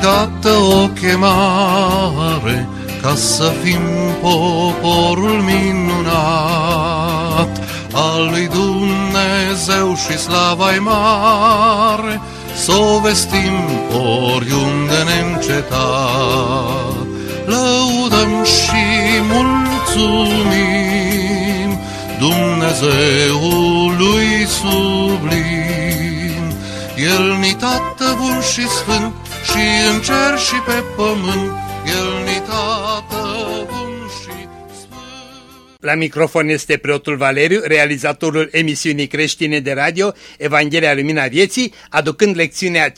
dată o chemare ca să fim poporul minunat al lui Dumnezeu și slava mare, să o vestim oriunde neîncetat. Lăudăm și mulțumim Dumnezeului sublim. El ni tată bun și sfânt și în cer și pe pământ, El ni tată bun și sfânt. La microfon este preotul Valeriu, realizatorul emisiunii creștine de radio Evanghelia Lumina Vieții, aducând lecțiunea C066.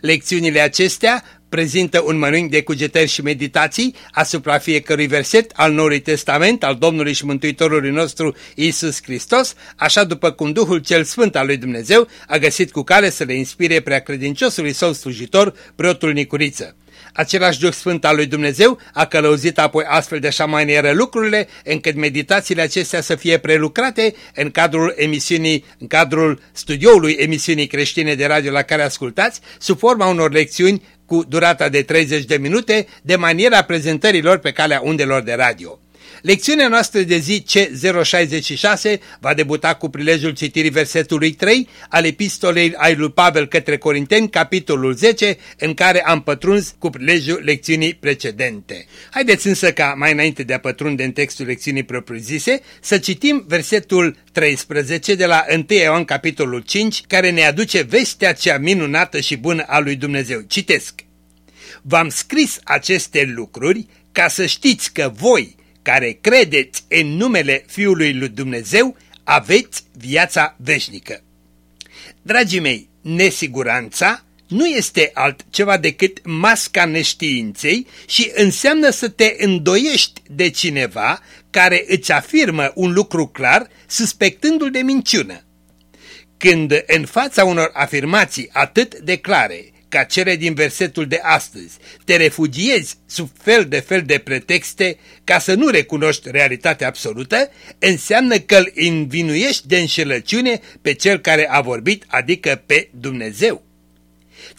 Lecțiunile acestea prezintă un mănânc de cugetări și meditații asupra fiecărui verset al Noului Testament al Domnului și Mântuitorului nostru Isus Hristos, așa după cum Duhul cel Sfânt al lui Dumnezeu a găsit cu cale să le inspire prea credinciosului său slujitor, preotul Nicuriță. Același Duh Sfânt al lui Dumnezeu a călăuzit apoi astfel de așa manieră lucrurile, încât meditațiile acestea să fie prelucrate în cadrul emisiunii, în cadrul studioului emisiunii creștine de radio la care ascultați, sub forma unor lecțiuni cu durata de 30 de minute, de maniera prezentărilor pe calea undelor de radio. Lecțiunea noastră de zi C066 va debuta cu prilejul citirii versetului 3 al epistolei ai lui Pavel către Corinteni, capitolul 10, în care am pătruns cu prilejul lecțiunii precedente. Haideți însă ca, mai înainte de a pătrunde în textul lecțiunii propriu-zise, să citim versetul 13 de la 1 Ioan capitolul 5, care ne aduce vestea cea minunată și bună a lui Dumnezeu. Citesc! V-am scris aceste lucruri ca să știți că voi, care credeți în numele Fiului lui Dumnezeu, aveți viața veșnică. Dragii mei, nesiguranța nu este altceva decât masca neștiinței și înseamnă să te îndoiești de cineva care îți afirmă un lucru clar, suspectându-l de minciună. Când în fața unor afirmații atât de clare ca cele din versetul de astăzi, te refugiezi sub fel de fel de pretexte ca să nu recunoști realitatea absolută, înseamnă că îl învinuiești de înșelăciune pe cel care a vorbit, adică pe Dumnezeu.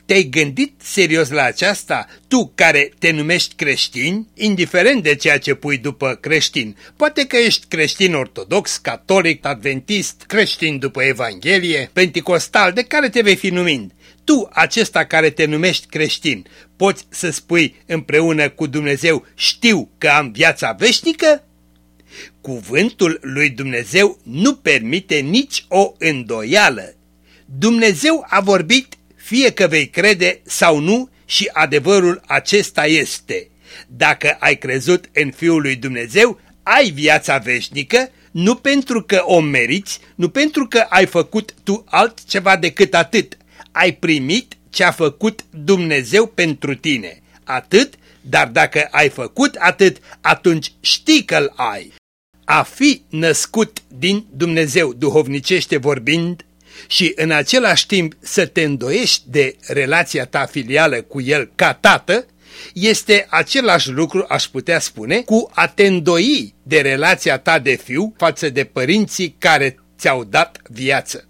Te-ai gândit serios la aceasta, tu care te numești creștin, indiferent de ceea ce pui după creștin? Poate că ești creștin ortodox, catolic, adventist, creștin după Evanghelie, penticostal, de care te vei fi numind tu, acesta care te numești creștin, poți să spui împreună cu Dumnezeu, știu că am viața veșnică? Cuvântul lui Dumnezeu nu permite nici o îndoială. Dumnezeu a vorbit fie că vei crede sau nu și adevărul acesta este. Dacă ai crezut în Fiul lui Dumnezeu, ai viața veșnică, nu pentru că o meriți, nu pentru că ai făcut tu altceva decât atât, ai primit ce a făcut Dumnezeu pentru tine. Atât, dar dacă ai făcut atât, atunci știi că-l ai. A fi născut din Dumnezeu, duhovnicește vorbind, și în același timp să te îndoiești de relația ta filială cu el ca tată, este același lucru, aș putea spune, cu a te îndoi de relația ta de fiu față de părinții care ți-au dat viață.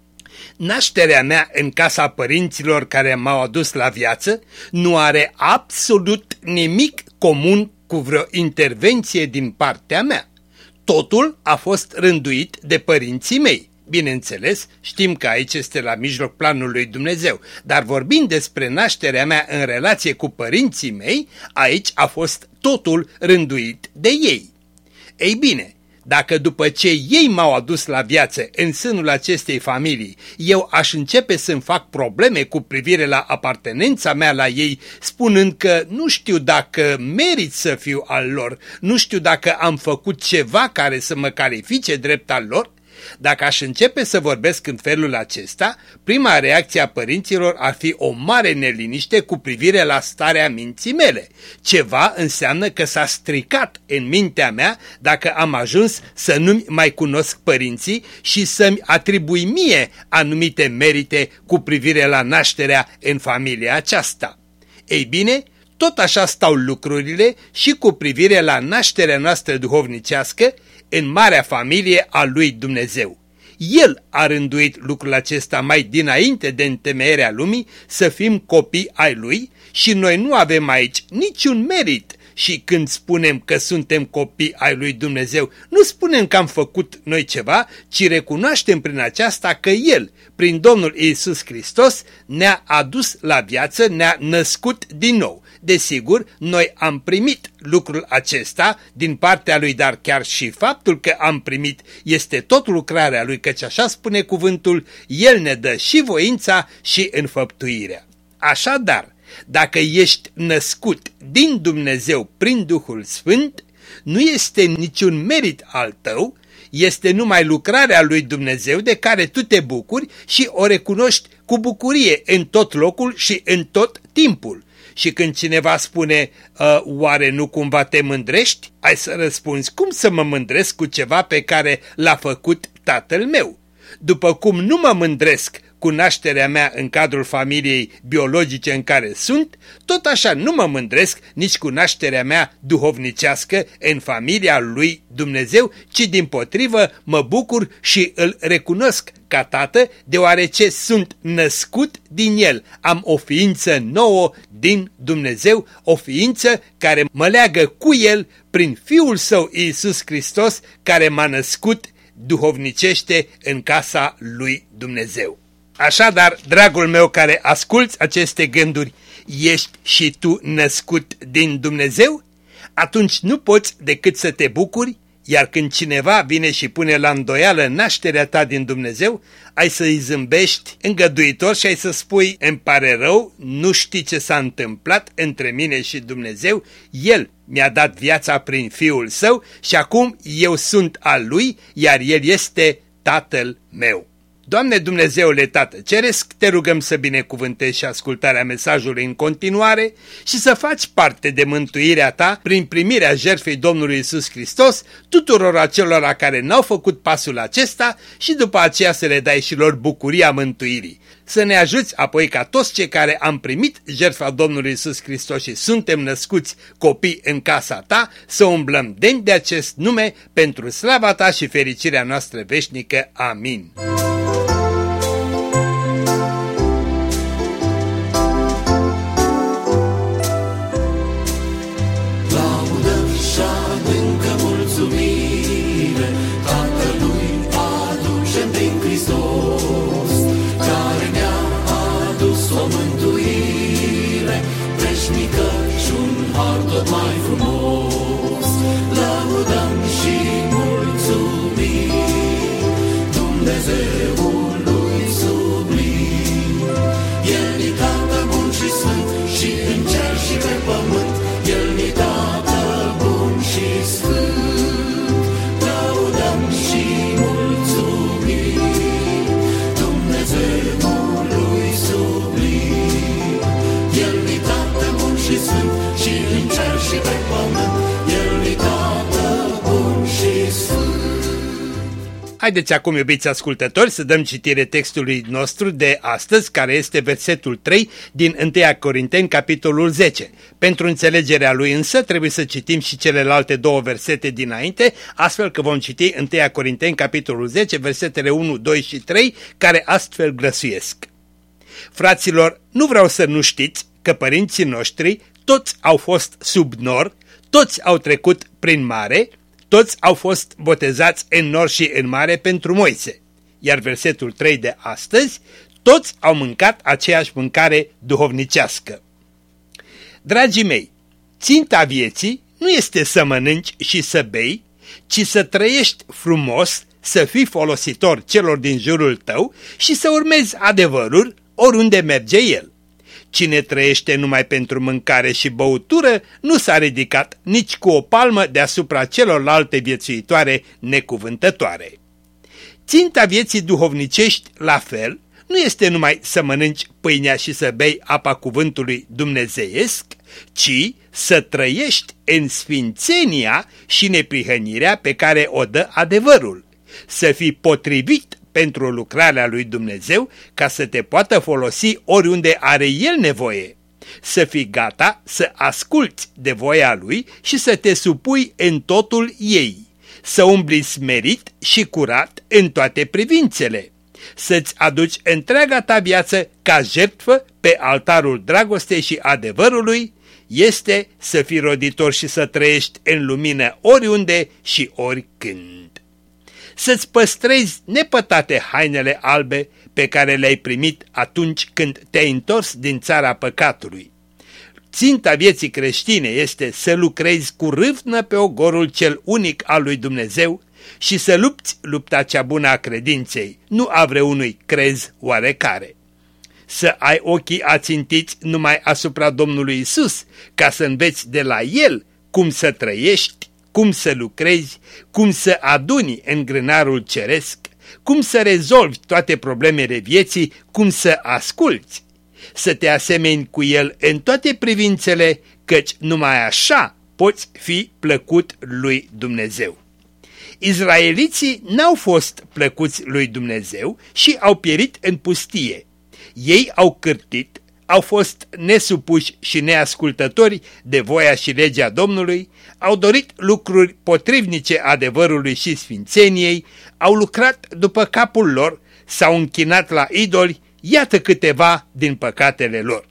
Nașterea mea în casa părinților care m-au adus la viață nu are absolut nimic comun cu vreo intervenție din partea mea. Totul a fost rânduit de părinții mei. Bineînțeles, știm că aici este la mijloc planul lui Dumnezeu, dar vorbind despre nașterea mea în relație cu părinții mei, aici a fost totul rânduit de ei. Ei bine, dacă după ce ei m-au adus la viață în sânul acestei familii, eu aș începe să-mi fac probleme cu privire la apartenența mea la ei, spunând că nu știu dacă merit să fiu al lor, nu știu dacă am făcut ceva care să mă califice drept al lor, dacă aș începe să vorbesc în felul acesta, prima reacție a părinților ar fi o mare neliniște cu privire la starea minții mele. Ceva înseamnă că s-a stricat în mintea mea dacă am ajuns să nu mai cunosc părinții și să-mi atribui mie anumite merite cu privire la nașterea în familia aceasta. Ei bine, tot așa stau lucrurile și cu privire la nașterea noastră duhovnicească în marea familie a lui Dumnezeu. El a rânduit lucrul acesta mai dinainte de întemeierea lumii să fim copii ai Lui și noi nu avem aici niciun merit și când spunem că suntem copii ai lui Dumnezeu, nu spunem că am făcut noi ceva, ci recunoaștem prin aceasta că El, prin Domnul Isus Hristos, ne-a adus la viață, ne-a născut din nou. Desigur, noi am primit lucrul acesta din partea lui, dar chiar și faptul că am primit este tot lucrarea lui, căci așa spune cuvântul, El ne dă și voința și înfăptuirea. Așadar, dacă ești născut din Dumnezeu prin Duhul Sfânt, nu este niciun merit al tău, este numai lucrarea lui Dumnezeu de care tu te bucuri și o recunoști cu bucurie în tot locul și în tot timpul. Și când cineva spune, ă, oare nu cumva te mândrești? Ai să răspunzi, cum să mă mândresc cu ceva pe care l-a făcut tatăl meu? După cum nu mă mândresc cu nașterea mea în cadrul familiei biologice în care sunt, tot așa nu mă mândresc nici cu nașterea mea duhovnicească în familia lui Dumnezeu, ci din potrivă mă bucur și îl recunosc ca tată, deoarece sunt născut din el. Am o ființă nouă din Dumnezeu, o ființă care mă leagă cu el prin Fiul Său Iisus Hristos, care m-a născut duhovnicește în casa lui Dumnezeu. Așadar, dragul meu care asculți aceste gânduri, ești și tu născut din Dumnezeu? Atunci nu poți decât să te bucuri, iar când cineva vine și pune la îndoială nașterea ta din Dumnezeu, ai să-i zâmbești îngăduitor și ai să spui, îmi pare rău, nu știi ce s-a întâmplat între mine și Dumnezeu, El mi-a dat viața prin Fiul Său și acum eu sunt al Lui, iar El este Tatăl meu. Doamne Dumnezeule Tată Ceresc, te rugăm să binecuvântezi și ascultarea mesajului în continuare și să faci parte de mântuirea ta prin primirea jertfei Domnului Isus Hristos tuturor acelora care n-au făcut pasul acesta și după aceea să le dai și lor bucuria mântuirii. Să ne ajuți apoi ca toți cei care am primit jertfa Domnului Isus Hristos și suntem născuți copii în casa ta, să umblăm demn de acest nume pentru slava ta și fericirea noastră veșnică. Amin. Haideți acum, iubiți ascultători, să dăm citire textului nostru de astăzi, care este versetul 3 din 1 Corinteni, capitolul 10. Pentru înțelegerea lui însă trebuie să citim și celelalte două versete dinainte, astfel că vom citi 1 Corinteni, capitolul 10, versetele 1, 2 și 3, care astfel grăsuiesc. Fraților, nu vreau să nu știți că părinții noștri toți au fost sub nor, toți au trecut prin mare, toți au fost botezați în nor și în mare pentru Moise. Iar versetul 3 de astăzi, toți au mâncat aceeași mâncare duhovnicească. Dragii mei, ținta vieții nu este să mănânci și să bei, ci să trăiești frumos, să fii folositor celor din jurul tău și să urmezi adevărul oriunde merge el. Cine trăiește numai pentru mâncare și băutură nu s-a ridicat nici cu o palmă deasupra celorlalte viețuitoare necuvântătoare. Ținta vieții duhovnicești, la fel, nu este numai să mănânci pâinea și să bei apa cuvântului dumnezeiesc, ci să trăiești în sfințenia și neprihănirea pe care o dă adevărul, să fii potrivit pentru lucrarea lui Dumnezeu ca să te poată folosi oriunde are El nevoie. Să fii gata să asculți de voia Lui și să te supui în totul ei. să umbli smerit și curat în toate privințele, să-ți aduci întreaga ta viață ca jertfă pe altarul dragostei și adevărului, este să fii roditor și să trăiești în lumină oriunde și oricând. Să-ți păstrezi nepătate hainele albe pe care le-ai primit atunci când te-ai întors din țara păcatului. Ținta vieții creștine este să lucrezi cu râvnă pe ogorul cel unic al lui Dumnezeu și să lupți lupta cea bună a credinței, nu a vreunui crez oarecare. Să ai ochii ațintiți numai asupra Domnului Isus, ca să înveți de la El cum să trăiești, cum să lucrezi, cum să aduni în grânarul ceresc, cum să rezolvi toate problemele vieții, cum să asculți, să te asemeni cu El în toate privințele, căci numai așa poți fi plăcut lui Dumnezeu. Izraeliții n-au fost plăcuți lui Dumnezeu și au pierit în pustie. Ei au cârtit, au fost nesupuși și neascultători de voia și legea Domnului, au dorit lucruri potrivnice adevărului și sfințeniei, au lucrat după capul lor, s-au închinat la idoli, iată câteva din păcatele lor.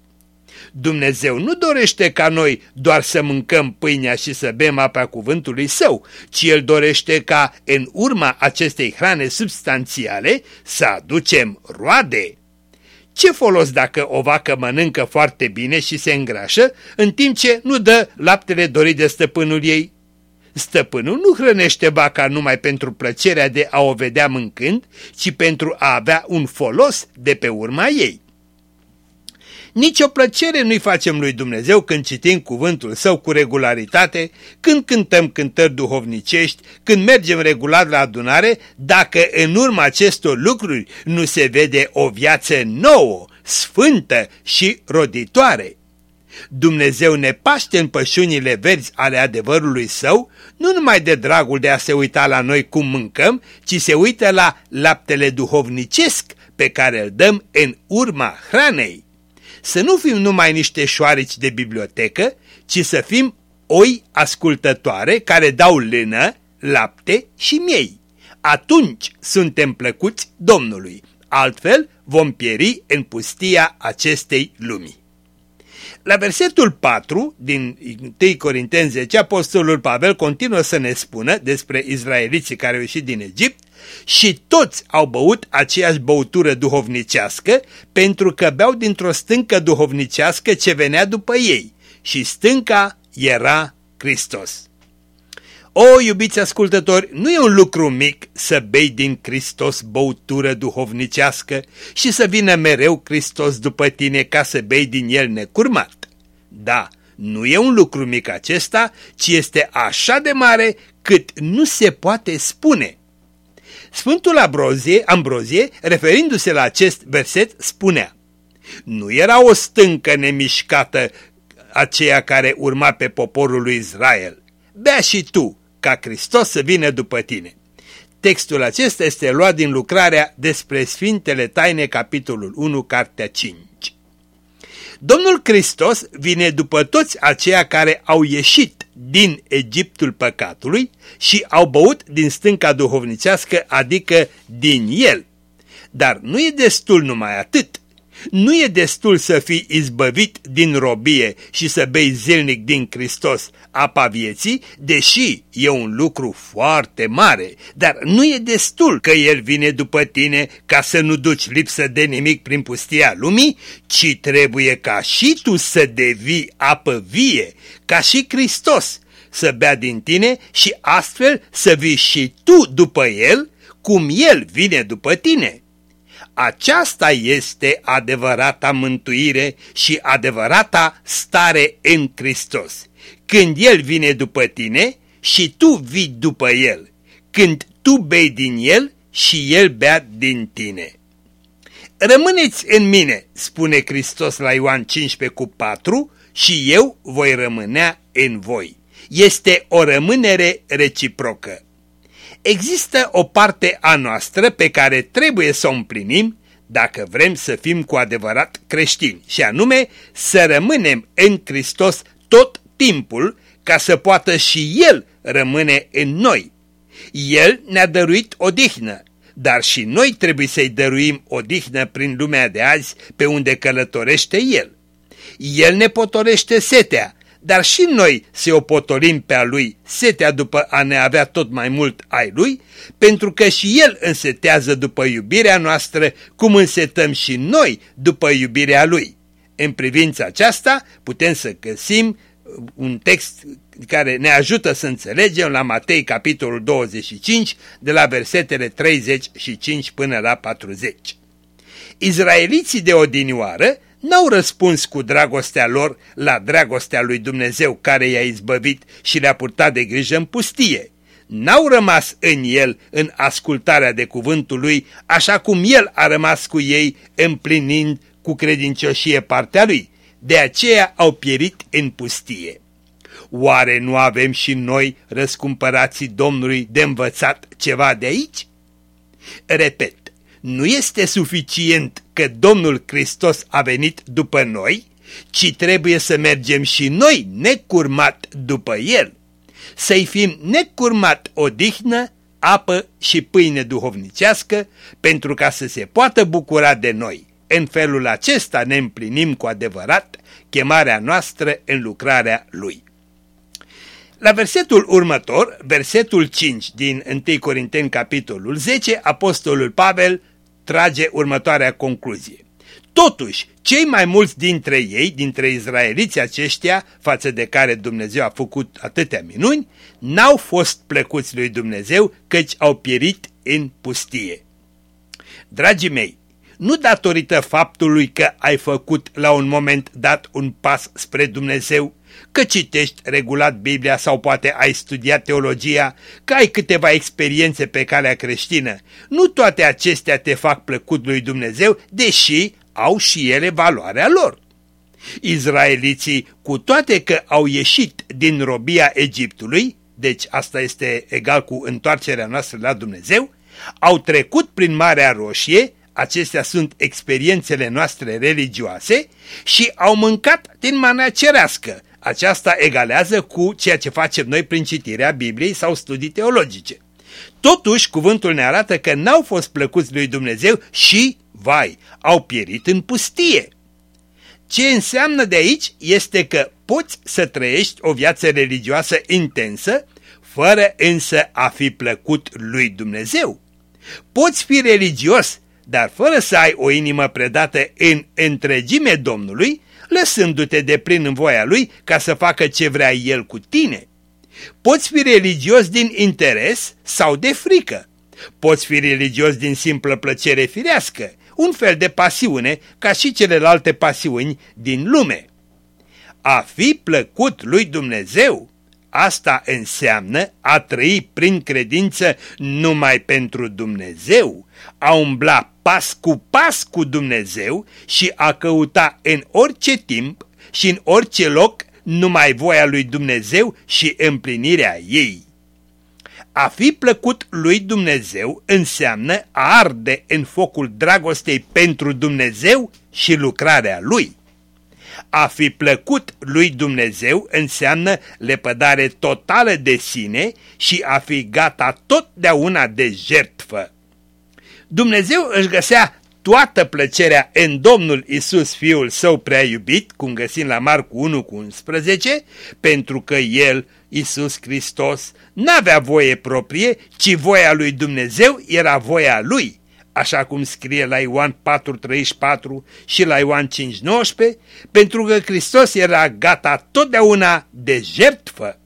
Dumnezeu nu dorește ca noi doar să mâncăm pâinea și să bem apa cuvântului său, ci El dorește ca în urma acestei hrane substanțiale să aducem roade. Ce folos dacă o vacă mănâncă foarte bine și se îngrașă, în timp ce nu dă laptele dorit de stăpânul ei? Stăpânul nu hrănește vaca numai pentru plăcerea de a o vedea mâncând, ci pentru a avea un folos de pe urma ei. Nici o plăcere nu-i facem lui Dumnezeu când citim cuvântul său cu regularitate, când cântăm cântări duhovnicești, când mergem regulat la adunare, dacă în urma acestor lucruri nu se vede o viață nouă, sfântă și roditoare. Dumnezeu ne paște în pășunile verzi ale adevărului său, nu numai de dragul de a se uita la noi cum mâncăm, ci se uită la laptele duhovnicesc pe care îl dăm în urma hranei să nu fim numai niște șoareci de bibliotecă, ci să fim oi ascultătoare care dau lână, lapte și miei. Atunci suntem plăcuți Domnului, altfel vom pieri în pustia acestei lumii. La versetul 4 din 1 Corinteni 10, Apostolul Pavel continuă să ne spună despre izraeliții care au ieșit din Egipt și toți au băut aceeași băutură duhovnicească pentru că beau dintr-o stâncă duhovnicească ce venea după ei și stânca era Hristos. O, iubiți ascultători, nu e un lucru mic să bei din Hristos băutură duhovnicească și să vină mereu Hristos după tine ca să bei din el necurmat. Da, nu e un lucru mic acesta, ci este așa de mare cât nu se poate spune. Sfântul Ambrozie, Ambrozie referindu-se la acest verset, spunea Nu era o stâncă nemișcată aceea care urma pe poporul lui Israel. Bea și tu, ca Hristos să vină după tine. Textul acesta este luat din lucrarea despre Sfintele Taine, capitolul 1, cartea 5. Domnul Hristos vine după toți aceia care au ieșit din Egiptul păcatului și au băut din stânca duhovnicească, adică din el. Dar nu e destul numai atât. Nu e destul să fii izbăvit din robie și să bei zilnic din Hristos apa vieții, deși e un lucru foarte mare, dar nu e destul că El vine după tine ca să nu duci lipsă de nimic prin pustia lumii, ci trebuie ca și tu să devii apă vie, ca și Hristos, să bea din tine și astfel să vii și tu după El, cum El vine după tine. Aceasta este adevărata mântuire și adevărata stare în Hristos. Când El vine după tine și tu vii după El. Când tu bei din El și El bea din tine. Rămâneți în mine, spune Hristos la Ioan 15 cu 4, și eu voi rămânea în voi. Este o rămânere reciprocă. Există o parte a noastră pe care trebuie să o împlinim dacă vrem să fim cu adevărat creștini și anume să rămânem în Hristos tot timpul ca să poată și El rămâne în noi. El ne-a dăruit odihnă, dar și noi trebuie să-i dăruim odihnă prin lumea de azi pe unde călătorește El. El ne potorește setea, dar și noi să o potolim pe a Lui, setea după a ne avea tot mai mult ai Lui, pentru că și El însetează după iubirea noastră, cum însetăm și noi după iubirea Lui. În privința aceasta putem să găsim un text care ne ajută să înțelegem la Matei capitolul 25 de la versetele 35 până la 40. Izraeliții de odinioară n-au răspuns cu dragostea lor la dragostea lui Dumnezeu care i-a izbăvit și le-a purtat de grijă în pustie. N-au rămas în el în ascultarea de cuvântul lui, așa cum el a rămas cu ei împlinind cu credincioșie partea lui. De aceea au pierit în pustie. Oare nu avem și noi, răscumpărații Domnului, de învățat ceva de aici? Repet, nu este suficient că Domnul Hristos a venit după noi, ci trebuie să mergem și noi necurmat după El, să-i fim necurmat odihnă, apă și pâine duhovnicească, pentru ca să se poată bucura de noi. În felul acesta ne împlinim cu adevărat chemarea noastră în lucrarea Lui. La versetul următor, versetul 5 din 1 Corinteni capitolul 10, apostolul Pavel trage următoarea concluzie. Totuși, cei mai mulți dintre ei, dintre izraeliții aceștia, față de care Dumnezeu a făcut atâtea minuni, n-au fost plăcuți lui Dumnezeu, căci au pierit în pustie. Dragii mei, nu datorită faptului că ai făcut la un moment dat un pas spre Dumnezeu, că citești regulat Biblia sau poate ai studiat teologia, că ai câteva experiențe pe calea creștină. Nu toate acestea te fac plăcut lui Dumnezeu, deși au și ele valoarea lor. Izraeliții, cu toate că au ieșit din robia Egiptului, deci asta este egal cu întoarcerea noastră la Dumnezeu, au trecut prin Marea Roșie, acestea sunt experiențele noastre religioase, și au mâncat din mana cerească, aceasta egalează cu ceea ce facem noi prin citirea Bibliei sau studii teologice. Totuși, cuvântul ne arată că n-au fost plăcuți lui Dumnezeu și, vai, au pierit în pustie. Ce înseamnă de aici este că poți să trăiești o viață religioasă intensă, fără însă a fi plăcut lui Dumnezeu. Poți fi religios, dar fără să ai o inimă predată în întregime Domnului, lăsându-te de plin în voia lui ca să facă ce vrea el cu tine. Poți fi religios din interes sau de frică. Poți fi religios din simplă plăcere firească, un fel de pasiune ca și celelalte pasiuni din lume. A fi plăcut lui Dumnezeu, asta înseamnă a trăi prin credință numai pentru Dumnezeu, a umbla pas cu pas cu Dumnezeu și a căuta în orice timp și în orice loc numai voia lui Dumnezeu și împlinirea ei. A fi plăcut lui Dumnezeu înseamnă a arde în focul dragostei pentru Dumnezeu și lucrarea lui. A fi plăcut lui Dumnezeu înseamnă lepădare totală de sine și a fi gata totdeauna de jertfă. Dumnezeu își găsea toată plăcerea în Domnul Isus, Fiul Său prea iubit, cum găsim la Marcu 1 cu 11, pentru că El, Isus Hristos, n-avea voie proprie, ci voia lui Dumnezeu era voia Lui, așa cum scrie la Ioan 4.34 și la Ioan 5.19, pentru că Hristos era gata totdeauna de jertfă.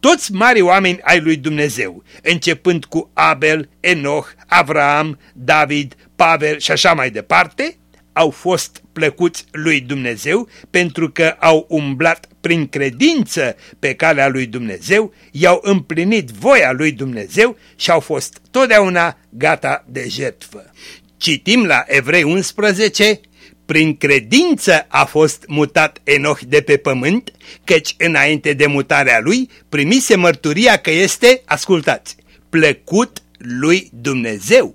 Toți mari oameni ai lui Dumnezeu, începând cu Abel, Enoch, Avraam, David, Pavel și așa mai departe, au fost plăcuți lui Dumnezeu pentru că au umblat prin credință pe calea lui Dumnezeu, i-au împlinit voia lui Dumnezeu și au fost totdeauna gata de jertfă. Citim la Evrei 11, prin credință a fost mutat Enoch de pe pământ, căci înainte de mutarea lui primise mărturia că este, ascultați, plăcut lui Dumnezeu.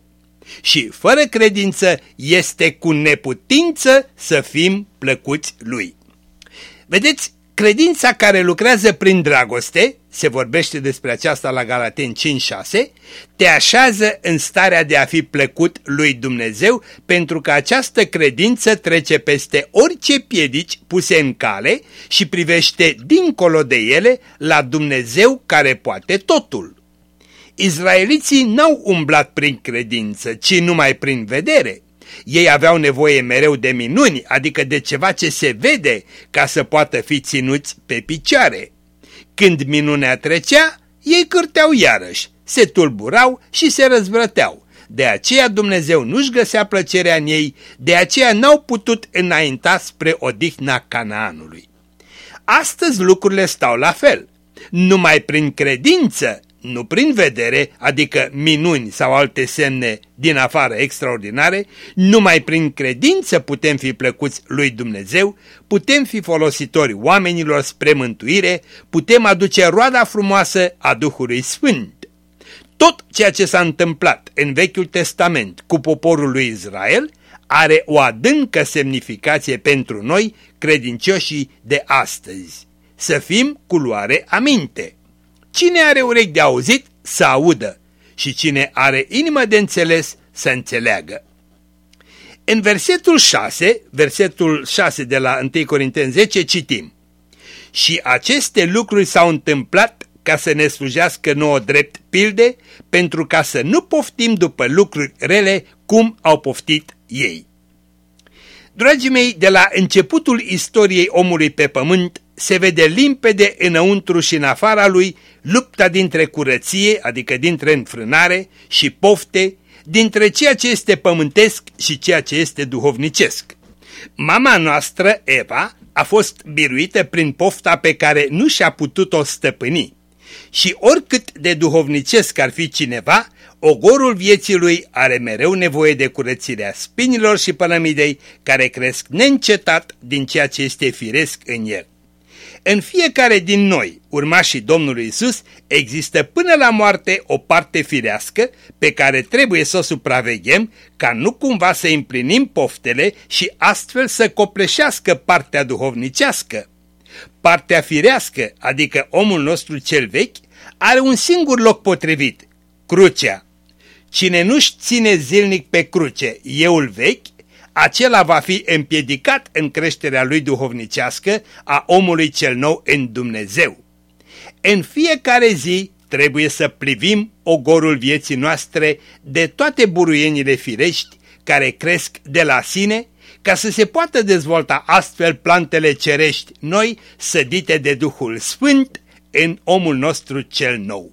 Și fără credință este cu neputință să fim plăcuți lui. Vedeți, credința care lucrează prin dragoste, se vorbește despre aceasta la Galaten 5.6, te așează în starea de a fi plăcut lui Dumnezeu pentru că această credință trece peste orice piedici puse în cale și privește dincolo de ele la Dumnezeu care poate totul. Izraeliții n-au umblat prin credință, ci numai prin vedere. Ei aveau nevoie mereu de minuni, adică de ceva ce se vede, ca să poată fi ținuți pe picioare. Când minunea trecea, ei cârteau iarăși, se tulburau și se răzvrăteau. De aceea Dumnezeu nu-și găsea plăcerea în ei, de aceea n-au putut înainta spre odihna Canaanului. Astăzi lucrurile stau la fel. Numai prin credință nu prin vedere, adică minuni sau alte semne din afară extraordinare, numai prin credință putem fi plăcuți lui Dumnezeu, putem fi folositori oamenilor spre mântuire, putem aduce roada frumoasă a Duhului Sfânt. Tot ceea ce s-a întâmplat în Vechiul Testament cu poporul lui Israel are o adâncă semnificație pentru noi, credincioșii de astăzi. Să fim cu luare aminte. Cine are urechi de auzit, să audă și cine are inimă de înțeles, să înțeleagă. În versetul 6, versetul 6 de la 1 Corinteni 10, citim Și aceste lucruri s-au întâmplat ca să ne slujească nouă drept pilde, pentru ca să nu poftim după lucruri rele cum au poftit ei. Dragii mei, de la începutul istoriei omului pe pământ, se vede limpede înăuntru și în afara lui lupta dintre curăție, adică dintre înfrânare și pofte, dintre ceea ce este pământesc și ceea ce este duhovnicesc. Mama noastră, Eva, a fost biruită prin pofta pe care nu și-a putut-o stăpâni. Și oricât de duhovnicesc ar fi cineva, ogorul vieții lui are mereu nevoie de curățirea spinilor și pălămidei care cresc neîncetat din ceea ce este firesc în el. În fiecare din noi, urmașii Domnului Isus, există până la moarte o parte firească pe care trebuie să o supraveghem ca nu cumva să împlinim poftele și astfel să copleșească partea duhovnicească. Partea firească, adică omul nostru cel vechi, are un singur loc potrivit, crucea. Cine nu-și ține zilnic pe cruce euul vechi, acela va fi împiedicat în creșterea lui duhovnicească a omului cel nou în Dumnezeu. În fiecare zi trebuie să privim ogorul vieții noastre de toate buruienile firești care cresc de la sine ca să se poată dezvolta astfel plantele cerești noi sădite de Duhul Sfânt în omul nostru cel nou.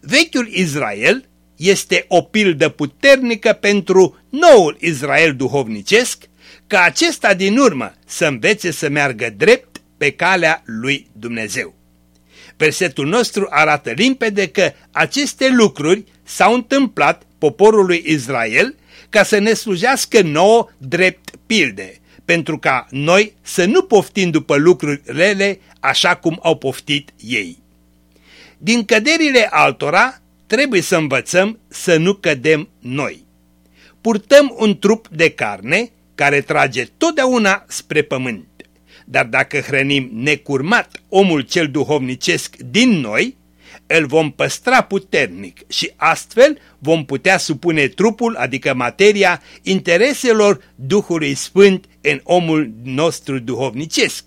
Vechiul Israel este o pildă puternică pentru noul Israel duhovnicesc, ca acesta din urmă să învețe să meargă drept pe calea lui Dumnezeu. Versetul nostru arată limpede că aceste lucruri s-au întâmplat poporului Israel ca să ne slujească nouă drept pilde, pentru ca noi să nu poftim după lucruri rele așa cum au poftit ei. Din căderile altora trebuie să învățăm să nu cădem noi. Purtăm un trup de carne care trage totdeauna spre pământ. Dar dacă hrănim necurmat omul cel duhovnicesc din noi, îl vom păstra puternic și astfel vom putea supune trupul, adică materia, intereselor Duhului Sfânt în omul nostru duhovnicesc.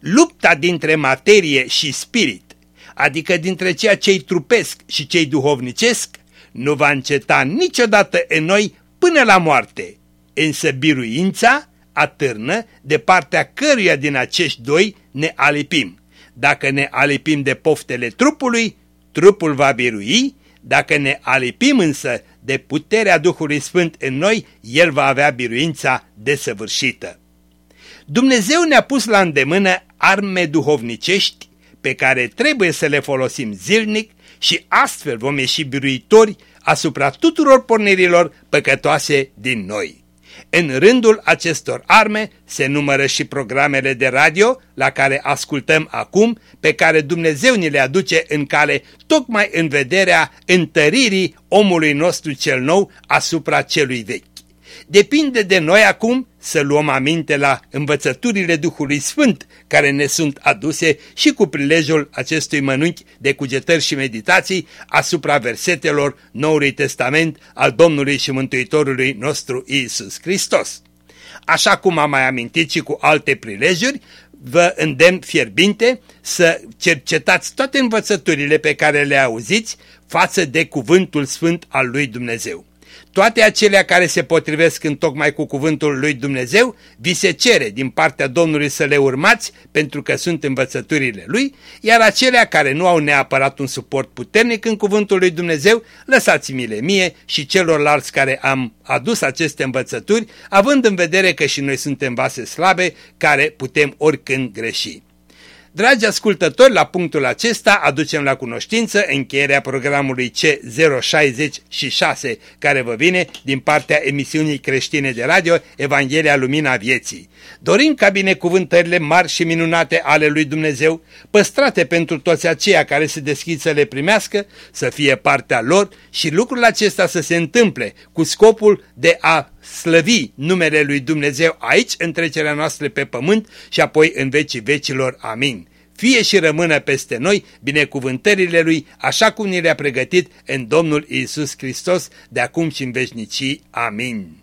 Lupta dintre materie și spirit adică dintre ceea ce-i trupesc și ce-i duhovnicesc, nu va înceta niciodată în noi până la moarte, însă biruința atârnă de partea căruia din acești doi ne alipim. Dacă ne alipim de poftele trupului, trupul va birui, dacă ne alipim însă de puterea Duhului Sfânt în noi, El va avea biruința desăvârșită. Dumnezeu ne-a pus la îndemână arme duhovnicești pe care trebuie să le folosim zilnic și astfel vom ieși biruitori asupra tuturor pornirilor păcătoase din noi. În rândul acestor arme se numără și programele de radio la care ascultăm acum, pe care Dumnezeu ni le aduce în cale tocmai în vederea întăririi omului nostru cel nou asupra celui vechi. Depinde de noi acum să luăm aminte la învățăturile Duhului Sfânt care ne sunt aduse și cu prilejul acestui mănânchi de cugetări și meditații asupra versetelor Noului Testament al Domnului și Mântuitorului nostru Isus Hristos. Așa cum am mai amintit și cu alte prilejuri, vă îndemn fierbinte să cercetați toate învățăturile pe care le auziți față de cuvântul sfânt al lui Dumnezeu. Toate acelea care se potrivesc în tocmai cu cuvântul lui Dumnezeu, vi se cere din partea Domnului să le urmați pentru că sunt învățăturile lui, iar acelea care nu au neapărat un suport puternic în cuvântul lui Dumnezeu, lăsați-mi-le mie și celorlalți care am adus aceste învățături, având în vedere că și noi suntem vase slabe care putem oricând greși. Dragi ascultători, la punctul acesta aducem la cunoștință încheierea programului C066 care vă vine din partea emisiunii creștine de radio Evanghelia Lumina Vieții. Dorim ca binecuvântările mari și minunate ale lui Dumnezeu, păstrate pentru toți aceia care se deschid să le primească, să fie partea lor și lucrul acesta să se întâmple cu scopul de a slăvi numele lui Dumnezeu aici în trecerea noastră pe pământ și apoi în vecii vecilor. Amin. Fie și rămână peste noi binecuvântările lui așa cum ni le-a pregătit în Domnul Isus Hristos de acum și în veșnicii. Amin.